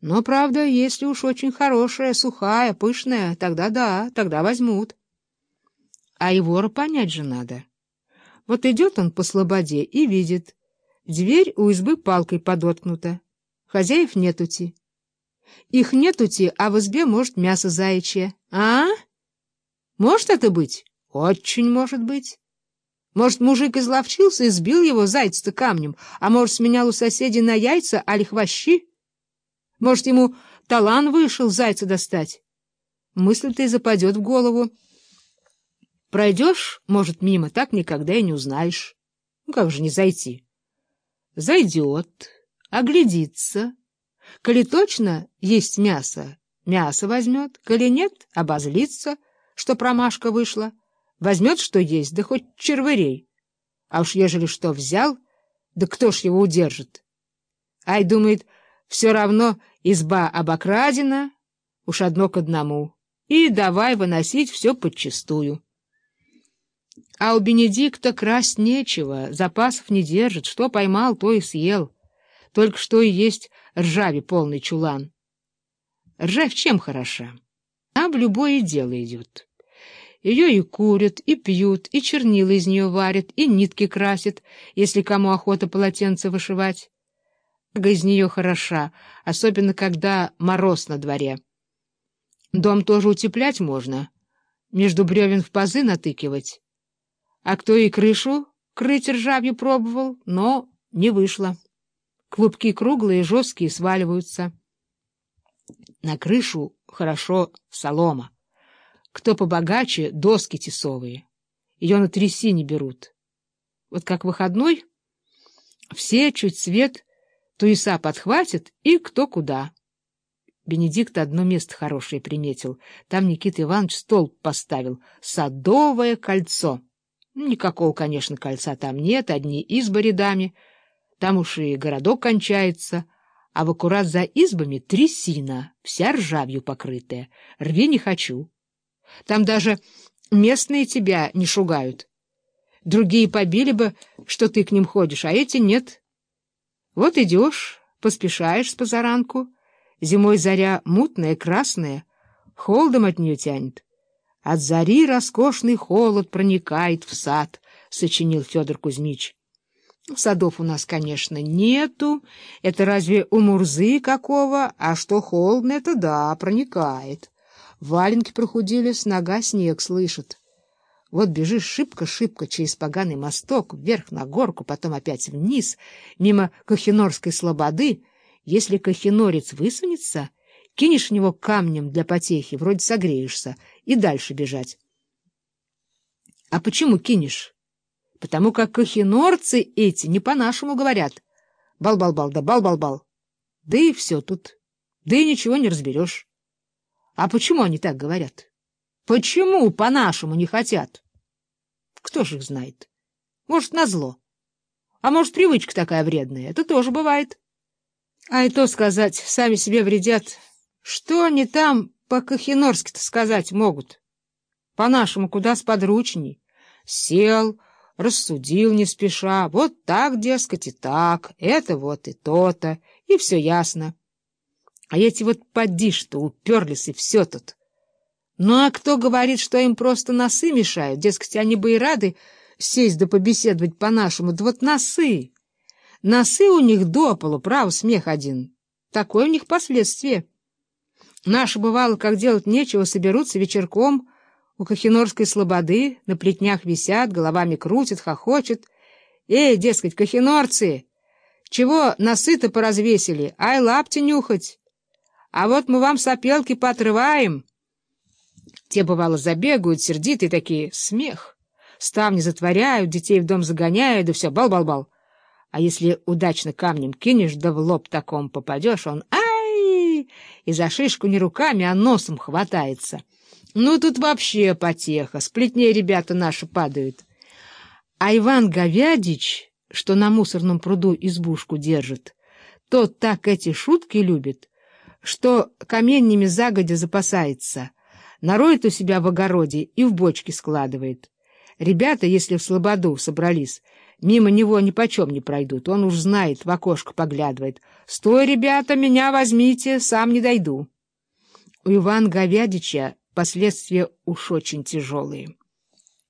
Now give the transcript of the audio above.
Но, правда, если уж очень хорошая, сухая, пышная, тогда да, тогда возьмут. А и вора понять же надо. Вот идет он по слободе и видит. Дверь у избы палкой подоткнута. Хозяев нетути. Их нетути, а в избе, может, мясо заячье. А? Может это быть? Очень может быть. Может, мужик изловчился и сбил его зайца-то камнем, а может, сменял у соседей на яйца, али хвощи? Может, ему талан вышел зайца достать? Мысль-то и западет в голову. Пройдешь, может, мимо, так никогда и не узнаешь. Ну, как же не зайти? Зайдет, оглядится. Коли точно есть мясо, мясо возьмет, коли нет, обозлится, что промашка вышла. Возьмет, что есть, да хоть червырей. А уж ежели что взял, да кто ж его удержит? Ай, думает, все равно изба обокрадена, уж одно к одному, и давай выносить все подчистую. А у Бенедикта красть нечего, запасов не держит, что поймал, то и съел. Только что и есть ржави полный чулан. Ржавь чем хороша? А любое дело идет. Ее и курят, и пьют, и чернила из нее варят, и нитки красят, если кому охота полотенце вышивать. Из нее хороша, особенно когда мороз на дворе. Дом тоже утеплять можно, между бревен в пазы натыкивать. А кто и крышу крыть ржавью пробовал, но не вышло. Клубки круглые, жесткие, сваливаются. На крышу хорошо солома. Кто побогаче — доски тесовые. Ее на трясине берут. Вот как выходной, все чуть свет туеса подхватят и кто куда. Бенедикт одно место хорошее приметил. Там Никита Иванович стол поставил. Садовое кольцо. Никакого, конечно, кольца там нет, одни избы рядами. Там уж и городок кончается, а в аккурат за избами трясина, вся ржавью покрытая. Рви не хочу. Там даже местные тебя не шугают. Другие побили бы, что ты к ним ходишь, а эти нет. Вот идешь, поспешаешь с позаранку. Зимой заря мутная, красная, холодом от нее тянет. От зари роскошный холод проникает в сад, — сочинил Федор Кузьмич. Садов у нас, конечно, нету. Это разве у Мурзы какого? А что холодно, это да, проникает. Валенки прохудили, с нога снег слышит. Вот бежишь шибко-шибко через поганый мосток, вверх на горку, потом опять вниз, мимо Кохинорской слободы. Если Кохинорец высунется, кинешь в него камнем для потехи, вроде согреешься, и дальше бежать. А почему кинешь? Потому как кохинорцы эти не по-нашему говорят. Бал-бал-бал, да бал-бал-бал. Да и все тут. Да и ничего не разберешь. А почему они так говорят? Почему по-нашему не хотят? Кто же их знает? Может, назло. А может, привычка такая вредная. Это тоже бывает. А и то сказать, сами себе вредят. Что они там по-кахинорски-то сказать могут? По-нашему куда сподручней. Сел, рассудил не спеша. Вот так, дескать, и так. Это вот и то-то. И все ясно. А эти вот поди что, уперлись, и все тут. Ну а кто говорит, что им просто носы мешают? Дескать, они бы и рады сесть да побеседовать по-нашему. Да вот носы. Носы у них до полу, право, смех один. Такое у них последствие. Наши, бывало, как делать нечего, соберутся вечерком у Кахинорской слободы, на плетнях висят, головами крутят, хохочет. Эй, дескать, кахинорцы, чего носы-то поразвесили? Ай, лапти нюхать! А вот мы вам сопелки поотрываем. Те, бывало, забегают, сердитые такие, смех. Ставни затворяют, детей в дом загоняют, да все, бал-бал-бал. А если удачно камнем кинешь, да в лоб таком попадешь, он ай! И за шишку не руками, а носом хватается. Ну, тут вообще потеха, сплетнее ребята наши падают. А Иван Говядич, что на мусорном пруду избушку держит, тот так эти шутки любит, что каменьями загодя запасается, нароет у себя в огороде и в бочки складывает. Ребята, если в слободу собрались, Мимо него ни почем не пройдут. Он уж знает, в окошко поглядывает. «Стой, ребята, меня возьмите, сам не дойду». У Ивана Говядича последствия уж очень тяжелые.